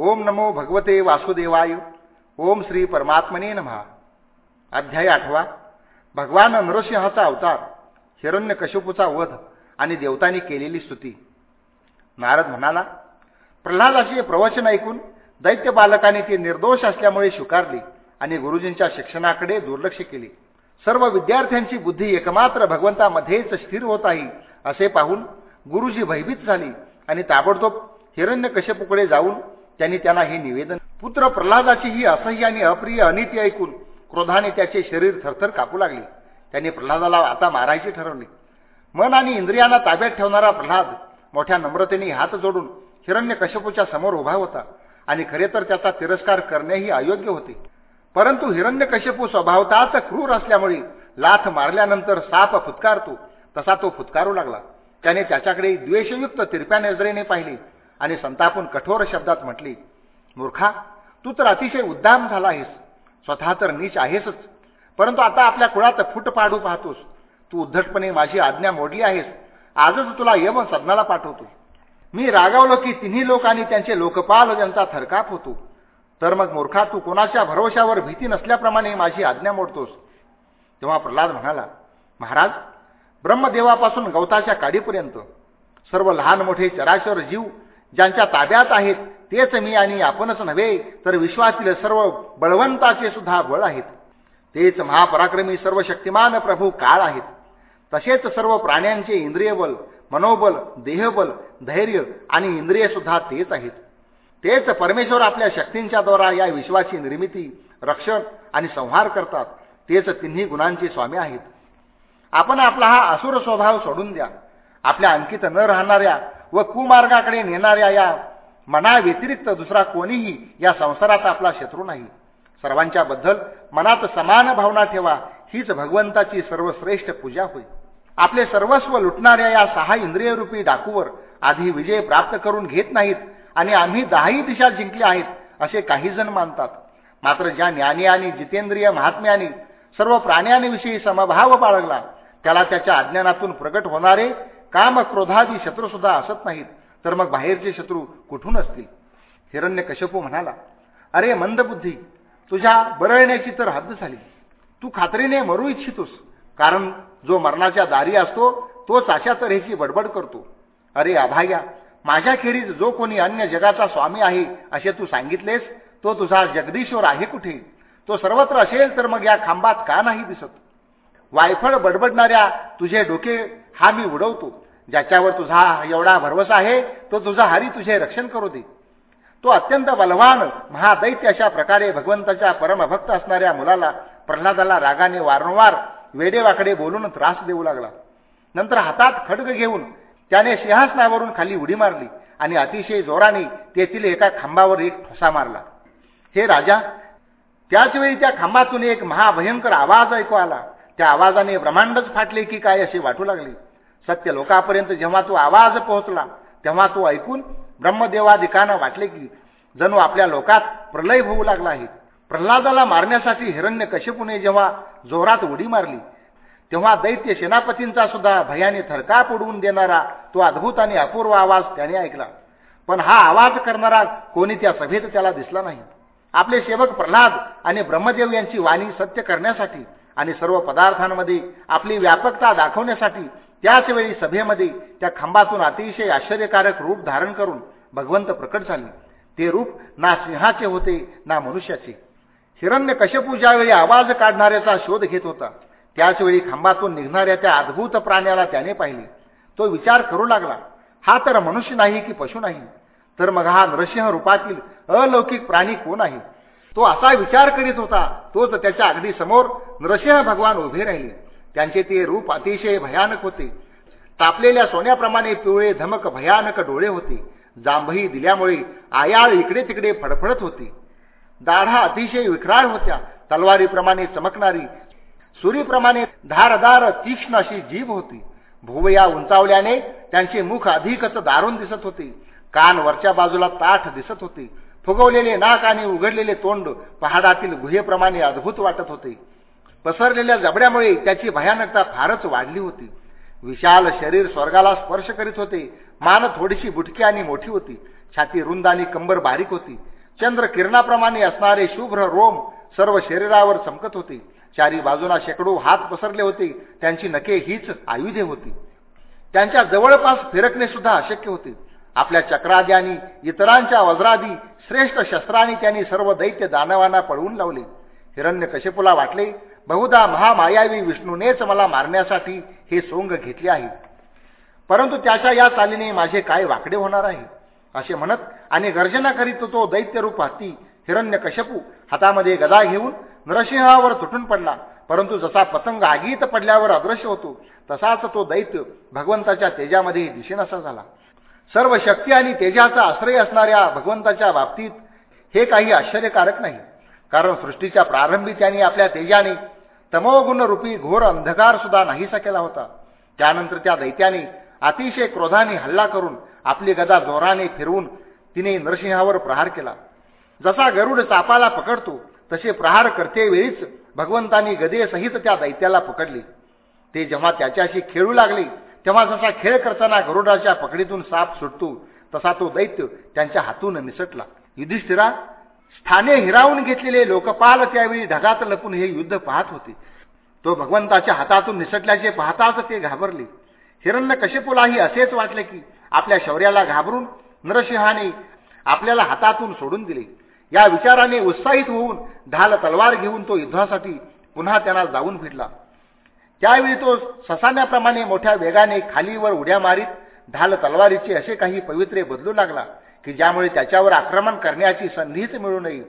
ओम नमो भगवते वासुदेवाय. ओम श्री परमात्मने नमहा अध्याय आठवा. भगवान नृसिंहाचा अवतार हिरण्य कशपूचा वध आणि देवतांनी केलेली स्तुती. नारद म्हणाला प्रल्हादाचे प्रवचन ऐकून दैत्य बालकाने ती निर्दोष असल्यामुळे स्वीकारली आणि गुरुजींच्या शिक्षणाकडे दुर्लक्ष केले. सर्व विद्यार्थ्यांची बुद्धी एकमात्र भगवंतामध्येच स्थिर होत आहे असे पाहून गुरुजी भयभीत झाली आणि ताबडतोब हिरण्य कश्यपूकडे जाऊन त्यांनी त्यांना हे निवेदन पुत्र प्रल्हादाची ही असह्य आणि अप्रिय अनिती ऐकून क्रोधाने त्याचे शरीर थरथर कापू लागले. त्यांनी प्रल्हादाला आता मारायचे ठरवले. मन आणि इंद्रियांना ताब्यात ठेवणारा प्रल्हाद मोठ्या नम्रतेने हात जोडून हिरण्य कश्यपूच्या समोर उभा होता आणि खरे तर त्याचा तिरस्कार करणेही अयोग्य होते. परंतु हिरण्य कश्यपू स्वभावताच क्रूर असल्यामुळे लाथ मारल्यानंतर साप फुतकारतो तसा तो फुतकारू लागला. त्याने त्याच्याकडे द्वेषयुक्त तिरप्या नजरेने पाहिले. आणि संतापून कठोर शब्दात म्हटली मूर्खा तू तर अतिशय उद्दाम झाला आहेस. स्वतः तर नीच आहेसच. परंतु आता आपल्या कुळात फूट पाडू पाहतोस. तू उद्धटपणे माझी आज्ञा मोडली आहेस. आजच तुला यम सदनाला पाठवतो. मी रागावलो की तिन्ही लोक आणि त्यांचे लोकपाल यांचा थरकाप होतो. तर मग मूर्खा तू कोणाच्या भरोशावर भीती नसल्याप्रमाणे माझी आज्ञा मोडतोस? तेव्हा प्रल्हाद म्हणाला महाराज ब्रह्मदेवापासून गवताच्या काडीपर्यंत. सर्व लहान मोठे चराचर जीव ज्यांच्या ताब्यात आहेत तेच मी आणि आपणच नव्हे तर विश्वातील सर्व बळवंताचे सुद्धा बळ आहेत. तेच महापराक्रमी सर्व शक्तिमान प्रभू काळ आहेत. तसेच सर्व प्राण्यांचे इंद्रिय बल मनोबल देहबल धैर्य आणि इंद्रिय सुद्धा तेच आहेत. तेच परमेश्वर आपल्या शक्तींच्या द्वारा या विश्वाची निर्मिती रक्षण आणि संहार करतात. तेच तिन्ही गुणांचे स्वामी आहेत. आपण आपला हा असुर स्वभाव सोडून द्या. आपल्या अंकित न राहणाऱ्या व कुमार्गाकडे नेणाऱ्या या मनाव्यतिरिक्त दुसरा कोणीही या संसारात आपला शत्रू नाही. सर्वांच्या बद्दल मनात समान भावना ठेवा हीच भगवंताची सर्वश्रेष्ठ पूजा होईल आपले सर्वस्व लुटणाऱ्या या सहा इंद्रियरूपी डाकूवर आधी विजय प्राप्त करून घेत नाहीत आणि आम्ही दहाही दिशा जिंकल्या आहेत असे काही जण मानतात. मात्र ज्या ज्ञानी आणि जितेंद्रिय महात्म्याने सर्व प्राण्यांविषयी समभाव बाळगला त्याला त्याच्या अज्ञानातून प्रकट होणारे काम क्रोधादी शत्रू सुद्धा असत नाहीत. तर मग बाहेरचे शत्रू कुठून असतील? हिरण्य कशपू म्हणाला अरे मंदबुद्धी तुझ्या बरळण्याची तर हद्द झाली. तू खात्रीने मरू इच्छितोस कारण जो मरणाच्या दारी असतो तोच अशा तऱ्हेची बडबड करतो. अरे अभाग्या माझ्याखेरीज जो कोणी अन्य जगाचा स्वामी आहे असे तू सांगितलेस तो तुझा जगदीश्वर आहे कुठे? तो सर्वत्र असेल तर मग या खांबात का नाही दिसत? वायफळ बडबडणाऱ्या तुझे डोके हा मी उडवतो. ज्याच्यावर तुझा एवढा भरवसा आहे तो तुझा हरी तुझे रक्षण करू दे. तो अत्यंत बलवान महादैत्य अशा प्रकारे भगवंताच्या परमभक्त असणाऱ्या मुलाला प्रल्हादाला रागाने वारंवार वेडेवाकडे बोलून त्रास देऊ लागला. नंतर हातात खडग घेऊन त्याने सिंहासनावरून खाली उडी मारली आणि अतिशय जोराने तेथील एका खांबावर एक ठोसा मारला. हे राजा त्याचवेळी त्या खांबातून एक महाभयंकर आवाज ऐकू आला. त्या आवाजाने ब्रह्मांडच फाटले की काय असे वाटू लागले. सत्य लोकापर्यंत जेव्हा तो आवाज पोहोचला तेव्हा तो ऐकून ब्रह्मदेवादिकांना वाटले की जणू आपल्या लोकात प्रलय होऊ लागला आहे. प्रल्हादाला मारण्यासाठी हिरण्य कश्यपूने जेव्हा जोरात उडी मारली तेव्हा दैत्य सेनापतींचा सुद्धा भयाने थरकाप उडवून देणारा तो अद्भुत आणि अपूर्व आवाज त्याने ऐकला. पण हा आवाज करणारा कोणी त्या सभेत त्याला दिसला नाही. आपले सेवक प्रल्हाद आणि ब्रह्मदेव यांची वाणी सत्य करण्यासाठी आणि सर्व पदार्थांमध्ये आपली व्यापकता दाखवण्यासाठी त्याच वेळी सभेमध्ये त्या खांबातून अतिशय आश्चर्यकारक रूप धारण करून भगवंत प्रकट झाले. ते रूप ना सिंहाचे होते ना मनुष्याचे. हिरण्य कशपूजावेळी आवाज काढणाऱ्याचा शोध घेत होता त्याचवेळी खांबातून निघणाऱ्या त्या अद्भुत प्राण्याला त्याने पाहिले. तो विचार करू लागला हा तर मनुष्य नाही की पशु नाही? तर मग हा नृसिंह रूपातील अलौकिक प्राणी कोण आहे? तो असा विचार करीत होता तोच त्याच्या अगदी समोर नृसिंह भगवान उभे राहिले. त्यांचे ते रूप अतिशय भयानक होते. तापलेल्या सोन्याप्रमाणे पिवळे धमक भयानक डोळे होते. जांभई दिल्यामुळे आयाळ इकडे तिकडे फडफडत होती. दाढा अतिशय विकराळ होत्या. तलवारीप्रमाणे चमकणारी सुरीप्रमाणे धारदार तीक्ष्ण अशी जीभ होती. भुवया उंचावल्याने त्यांचे मुख अधिकच दारुण दिसत होते. कान वरच्या बाजूला ताठ दिसत होते. फुगवलेले नाक आणि उघडलेले तोंड पहाडातील गुहेप्रमाणे अद्भुत वाटत होते. पसरलेल्या जबड्यामुळे त्याची भयानकता फारच वाढली होती. विशाल शरीर स्वर्गाला स्पर्श करीत होते. मान थोडीशी बुटकी आणि मोठी होती. छाती रुंद आणि कंबर बारीक होती. चंद्र किरणाप्रमाणे असणारे शुभ्र रोम सर्व शरीरावर चमकत होते. चारी बाजूला शेकडो हात पसरले होते. त्यांची नखे हीच आयुधे होती. त्यांच्या जवळपास फिरकणे सुद्धा अशक्य होते. आपल्या चक्रादी आणि इतरांच्या वज्रादी श्रेष्ठ शस्त्रांनी त्यांनी सर्व दैत्य दानवांना पळवून लावले. हिरण्य कशेपुला वाटले बहुधा महामायावी विष्णूनेच मला मारण्यासाठी हे सोंग घेतले आहे. परंतु त्याच्या या चालीने माझे काय वाकडे होणार आहे? असे म्हणत आणि गर्जना करीत तो दैत्यरूप हत्ती हिरण्य कशपू हातामध्ये गदा घेऊन नरसिंहावर तुटून पडला. परंतु जसा पतंग आगीत पडल्यावर अदृश्य होतो तसाच तो दैत्य भगवंताच्या तेजामध्ये दिशेनसा झाला. सर्व शक्ती आणि तेजाचा आश्रय असणाऱ्या भगवंताच्या बाबतीत हे काही आश्चर्यकारक नाही. कारण सृष्टीच्या प्रारंभी त्यांनी आपल्या तेजाने तमोगुण रूपी घोर अंधकार सुद्धा नाहीसा केला होता. त्यानंतर त्या दैत्याने अतिशय क्रोधाने हल्ला करून आपली गदा जोराने फिरवून तिने नरसिंहावर प्रहार केला. जसा गरुड सापाला पकडतो तसे प्रहार करतेवेळीच भगवंतानी भगवंतांनी गदेसहित त्या दैत्याला पकडले. ते जेव्हा त्याच्याशी खेळू लागले तेव्हा जसा खेळ करताना गरुडाच्या पकडीतून साप सुटतो तसा तो दैत्य त्यांच्या हातून निसटला. युधिष्ठिरा स्थाने हिरावून घेतलेले लोकपाल त्यावेळी ढगात लपून हे युद्ध पाहत होते. तो भगवंताच्या हातातून निसटल्याचे पाहताच ते घाबरले. हिरण्य कशेपुलाही असेच वाटले की आपल्या शौर्याला घाबरून नरसिंहाने आपल्याला हातातून सोडून दिले. या विचाराने उत्साहित होऊन ढाल तलवार घेऊन तो युद्धासाठी पुन्हा त्यांना जाऊन फिरला. त्यावेळी तो ससाण्याप्रमाणे मोठ्या वेगाने खालीवर उड्या मारीत ढाल तलवारीचे असे काही पवित्रे बदलू लागला की ज्यामुळे त्याच्यावर आक्रमण करण्याची संधीच मिळू नये.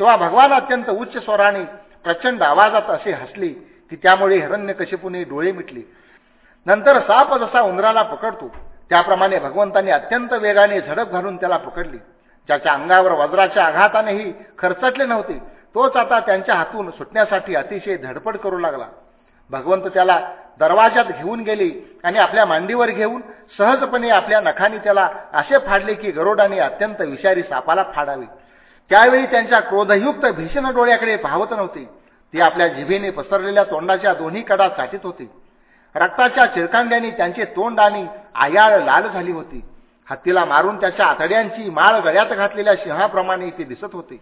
तेव्हा भगवान अत्यंत उच्च स्वराने प्रचंड आवाजात असे हसले की त्यामुळे हिरण्यकशिपूने डोळे मिटले. नंतर साप जसा उंदराला पकडतो त्याप्रमाणे भगवंतांनी अत्यंत वेगाने झडप घालून त्याला पकडली. ज्याच्या अंगावर वज्राच्या आघातानेही खरचटले नव्हते तोच आता त्यांच्या हातून सुटण्यासाठी अतिशय धडपड करू लागला. भगवंत त्याला दरवाजात घेऊन गेले आणि आपल्या मांडीवर घेऊन सहजपणे आपल्या नखाने त्याला असे फाडले की गरोडाने अत्यंत विषारी सापाला फाडावे. त्यावेळी त्यांच्या क्रोधयुक्त भीषण डोळ्याकडे पाहत नव्हते. ते आपल्या जिभेने पसरलेल्या तोंडाच्या दोन्ही कडा चाटीत होते. रक्ताच्या चिरकांड्याने त्यांचे तोंड आणि आयाळ लाल झाली होती. हत्तीला मारून त्याच्या आतड्यांची माळ गळ्यात घातलेल्या सिंहाप्रमाणे ते दिसत होते.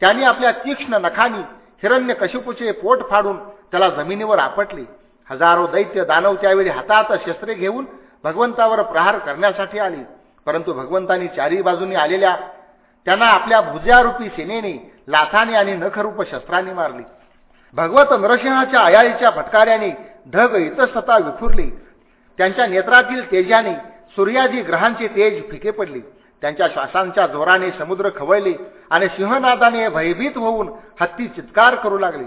त्यांनी आपल्या तीक्ष्ण नखानी हिरण्य कशिपूचे पोट फाडून त्याला जमिनीवर आपटले. हजारो दैत्य दानव त्यावेळी हातात शस्त्रे घेऊन भगवंतावर प्रहार करण्यासाठी आले. परंतु भगवंतांनी चारी बाजूनी आलेल्या त्यांना आपल्या भुजारूपी सेनेने लाथाने आणि नखरूप शस्त्राने मारले. भगवत नरसिंहाच्या आयाळीच्या फटकाऱ्याने ढग इतस्तता विखुरली. त्यांच्या नेत्रातील तेजाने सूर्यादी ग्रहांचे तेज फिके पडले. त्यांच्या श्वासांच्या जोराने समुद्र खवळले आणि सिंहनादाने भयभीत होऊन हत्ती चित्कार करू लागले.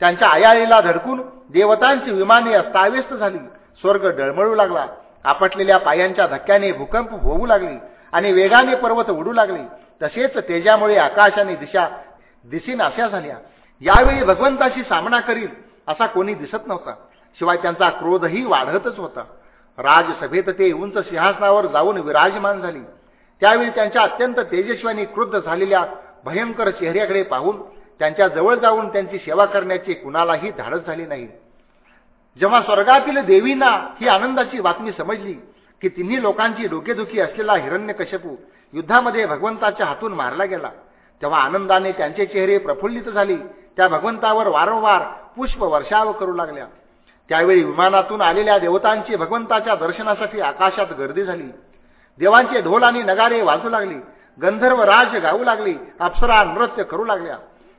त्यांच्या आयाळीला धडकून देवतांची विमाने अस्ताव्यस्त झाली. स्वर्ग डळमळू लागला. आपटलेल्या पायांच्या धक्क्याने भूकंप होऊ लागले आणि वेगाने पर्वत उडू लागले. तसेच तेजामुळे आकाश आणि दिशा दिसीनाश्या झाल्या. यावेळी भगवंताशी सामना करील असा कोणी दिसत नव्हता. शिवाय त्यांचा क्रोधही वाढतच होता. राजसभेत ते उंच सिंहासनावर जाऊन विराजमान झाली. त्यावेळी त्यांच्या अत्यंत तेजस्वी क्रुद्ध झालेल्या भयंकर चेहऱ्याकडे पाहून त्यांच्या जवळ जाऊन त्यांची सेवा करण्याची कुणालाही धाडस झाली नाही. जेव्हा स्वर्गातील देवींना ही आनंदाची बातमी समजली की तिन्ही लोकांची डोकेदुखी असलेला हिरण्यकशपू युद्धामध्ये भगवंताच्या हातून मारला गेला तेव्हा आनंदाने त्यांचे चेहरे प्रफुल्लित झाले त्या भगवंतावर वारंवार पुष्प वर्षाव करू लागल्या. त्यावेळी विमानातून आलेल्या देवतांची भगवंताच्या दर्शनासाठी आकाशात गर्दी झाली. देवांचे ढोल आणि नगारे वाजू लागले. गंधर्व राज गाऊ लागले. अप्सरा नृत्य करू लागल्या.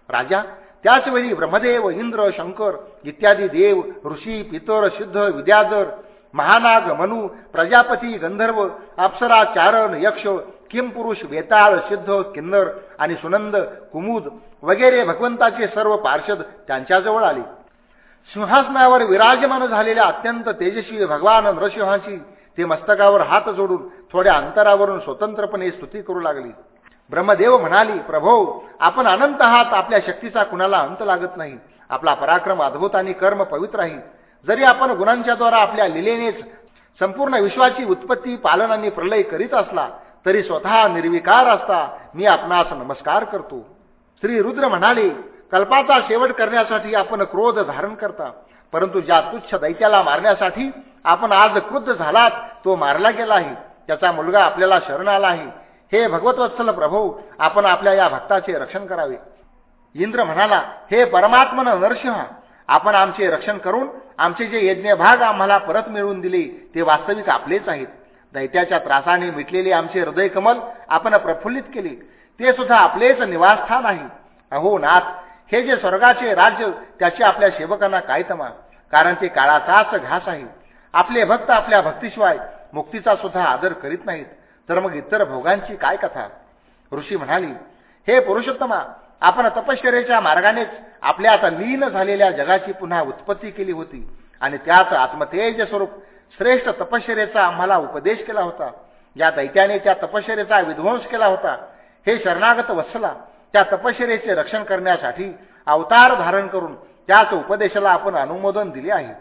राजा त्याचवेळी ब्रह्मदेव इंद्र शंकर इत्यादी देव ऋषी पितर सिद्ध विद्याधर महानाग मनु प्रजापती गंधर्व अप्सरा चारण यक्ष किमपुरुष वेताळ सिद्ध किन्नर आणि सुनंद कुमुद वगैरे भगवंताचे सर्व पार्षद त्यांच्याजवळ आले. सिंहासनावर विराजमान झालेल्या अत्यंत तेजस्वी भगवान नृसिंहाची ते मस्तकावर हात जोडून थोड्या अंतरावरून स्वतंत्रपणे स्तुती करू लागली. ब्रह्मदेव म्हणाली प्रभो आपण अनंत आहात. आपल्या शक्तीचा कुणाला अंत लागत नाही. आपला पराक्रम अद्भुत आणि कर्म पवित्र आहे. जरी आपण गुणांच्या द्वारा आपल्या लिलेनेच संपूर्ण विश्वाची उत्पत्ती पालन आणि प्रलय करीत असला तरी स्वतः निर्विकार असता. मी आपणास नमस्कार करतो. श्री रुद्र म्हणाले कल्पाचा शेवट करण्यासाठी आपण क्रोध धारण करता. परंतु ज्या तुच्छ दैत्याला मारण्यासाठी आपण आज क्रुद्ध झालात तो मारला गेला आहे. त्याचा मुलगा आपल्याला शरण आला आहे. हे भगवतवत्सल प्रभू आपण आपल्या या भक्ताचे रक्षण करावे. इंद्र म्हणाला हे परमात्मन नरसिंह आपण आमचे रक्षण करून आमचे जे यज्ञ भाग आम्हाला परत मिळवून दिले ते वास्तविक आपलेच आहेत. दैत्याच्या त्रासाने मिटलेले आमचे हृदय कमल आपण प्रफुल्लित केले. ते सुद्धा आपलेच निवासस्थान आहे. अहो नाथ हे जे स्वर्गाचे राज्य त्याचे आपल्या सेवकांना काय तमा? कारण ते काळाचाच घास आहे. आपले भक्त आपल्या भक्तीशिवाय मुक्तीचा सुद्धा आदर करीत नाहीत. तर मग इतर भोगांची काय कथा? ऋषी म्हणाली हे पुरुषोत्तमा आपण तपश्चर्याच्या मार्गानेच आपल्या आता लीन झालेल्या जगाची पुन्हा उत्पत्ती केली होती आणि त्याच आत्मतेज स्वरूप श्रेष्ठ तपश्चर्याचा आम्हाला उपदेश केला होता. या दैत्याने त्या तपश्चर्याचा विध्वंस केला होता हे शरणागत वत्सला त्या तपश्चर्याचे रक्षण करण्यासाठी अवतार धारण करून त्याच उपदेशाला आपण अनुमोदन दिले आहे.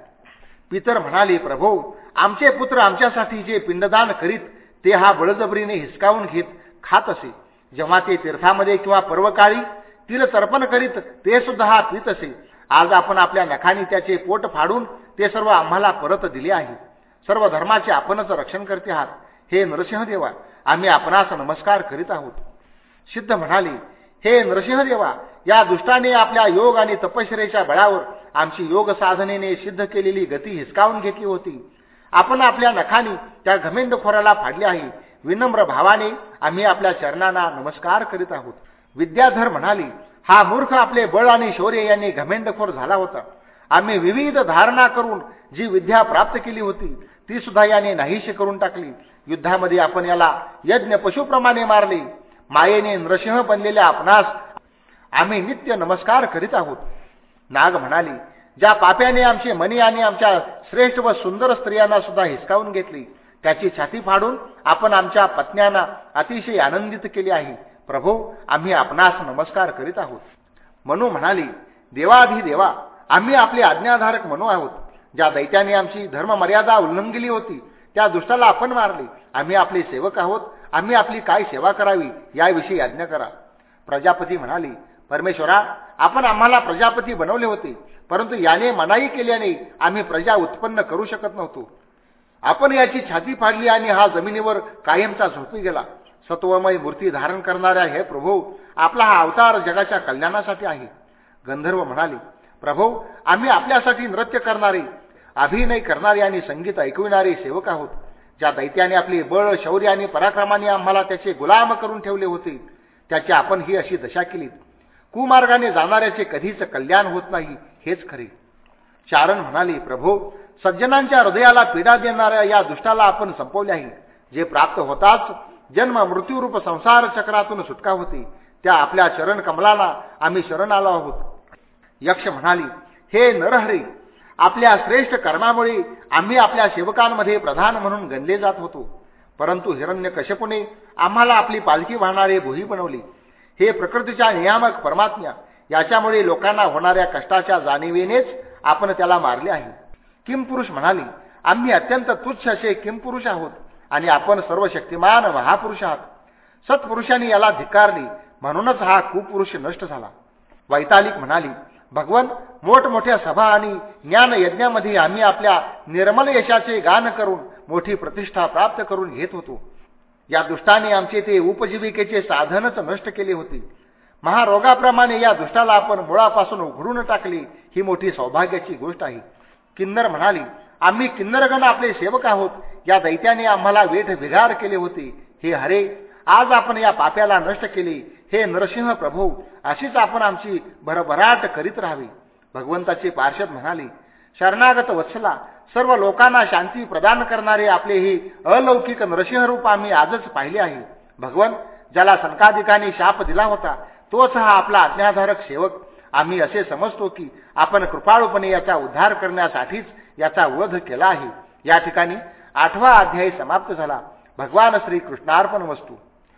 पितर म्हणाले प्रभू आमचे पुत्र आमच्यासाठी जे पिंडदान करीत ते हा बळजबरीने हिसकावून घेत खात असे. जेव्हा ते तीर्थामध्ये किंवा पर्वकाळी तिल तर्पण करीत ते सुद्धा हा पित असे. आज आपण आपल्या नखानी त्याचे पोट फाडून ते सर्व आम्हाला परत दिले आहे. सर्व धर्माचे आपणच रक्षण करते आहात. हे नरसिंहदेवा आम्ही आपणास नमस्कार करीत आहोत. सिद्ध म्हणाले हे नृसिंहदेवा या दुष्टाने आपल्या योग आणि तपश्चरेच्या बळावर आमची योग साधनेने सिद्ध केलेली गती हिसकावून घेतली होती. आपण आपल्या नखानी त्या घमेंडखोराला फाडले आहे. विनम्र भावाने आम्ही आपल्या चरणांना नमस्कार करीत आहोत. विद्याधर म्हणाली हा मूर्ख आपले बळ आणि शौर्य यांनी घमेंडखोर झाला होता. आम्ही विविध धारणा करून जी विद्या प्राप्त केली होती ती सुद्धा याने नाहीशी करून टाकली. युद्धामध्ये आपण याला यज्ञ पशुप्रमाणे मारले. मायेने नृसिंह बनलेल्या आपणास आम्ही नित्य नमस्कार करीत आहोत. नाग म्हणाली ज्या पाप्याने आमचे मनी आणि आमच्या श्रेष्ठ व सुंदर स्त्रियांना सुद्धा हिसकावून घेतली त्याची छाती फाडून आपण आमच्या पत्न्यांना अतिशय आनंदित केले आहे. प्रभू आम्ही आपणास नमस्कार करीत आहोत. मनू म्हणाली देवाधी देवा आम्ही आपले आज्ञाधारक मनू आहोत ज्या दैत्याने आमची धर्ममर्यादा उल्लंघिली होती त्या दुष्टाला आपण मारले. आम्ही आपले सेवक आहोत. आम्ही आपली काय सेवा करावी याविषयी आज्ञा करा. प्रजापती म्हणाली परमेश्वरा आपण आम्हाला प्रजापती बनवले होते परंतु याने मनाई केल्याने आम्ही प्रजा उत्पन्न करू शकत नव्हतो. आपण याची छाती फाडली आणि हा जमिनीवर कायमचा झोपी गेला. सत्वमय मूर्ती धारण करणाऱ्या हे प्रभू आपला हा अवतार जगाच्या कल्याणासाठी आहे. गंधर्व म्हणाले प्रभू आम्ही आपल्यासाठी नृत्य करणारे अभिनय करणारे आणि संगीत ऐकविणारे सेवक आहोत. ज्या दैत्याने आपली बळ शौर्य आणि पराक्रमाने आम्हाला त्याचे गुलाम करून ठेवले होते त्याची आपण ही अशी दशा केली कुमार्गाने जाणाऱ्याचे कधीच कल्याण होत नाही हेच खरे. चारण म्हणाले प्रभो सज्जनांच्या हृदयाला पीडा देणाऱ्या या दुष्टाला आपण संपवले आहे. जे प्राप्त होताच जन्म मृत्यूरूप संसार चक्रातून सुटका होते. त्या आपल्या चरण कमलाला आम्ही शरण आलो आहोत. यक्ष म्हणाली हे नरहरी आपल्या श्रेष्ठ कर्मामुळे आम्ही आपल्या सेवकांमध्ये प्रधान म्हणून गणले जात होतो. परंतु हिरण्य कशपुने आम्हाला आपली पालखी वाहणारे भुई बनवली. हे प्रकृतीच्या नियामक परमात्म्या याच्यामुळे लोकांना होणाऱ्या कष्टाच्या जाणीवेनेच आपण त्याला मारले आहे. किमपुरुष म्हणाली आम्ही अत्यंत तुच्छ असे किमपुरुष आहोत आणि आपण सर्व शक्तिमान महापुरुष आहात. सत्पुरुषांनी याला धिकारली म्हणूनच हा कुपुरुष नष्ट झाला. वैतालिक म्हणाली भगवन मोठमोठ्या सभा आणि ज्ञान यज्ञामध्ये आम्ही आपल्या निर्मल यशाचे गान करून मोठी प्रतिष्ठा प्राप्त करून घेत होतो. या दुष्टाने आमचे ते उपजीविकेचे साधनच नष्ट केले होते. महारोगाप्रमाणे या दुष्टाला आपण मुळापासून उघडून टाकली ही मोठी सौभाग्याची गोष्ट आहे. किन्नर म्हणाली आम्ही किन्नरगण आपले सेवक आहोत. या दैत्याने आम्हाला वेठ बिघार केले होते. हे हरे आज आपण या पाप्याला नष्ट केले. हे नरसिंह प्रभू अशीच आपण आमची भरभराट करीत राहावी. भगवंताचे पार्षद म्हणाले शरणागत वत्सला सर्व लोकांना शांती प्रदान करणारे आपले हे अलौकिक नरसिंहरूप आम्ही आजच पाहिले आहे. भगवन ज्याला संकाधिकाने शाप दिला होता तोच हा आपला आज्ञाधारक सेवक. आम्ही असे समजतो की आपण कृपाळूपणे याचा उद्धार करण्यासाठीच याचा वध केला आहे. या ठिकाणी आठवा अध्यायी समाप्त झाला. भगवान श्री कृष्णार्पण वस्तू.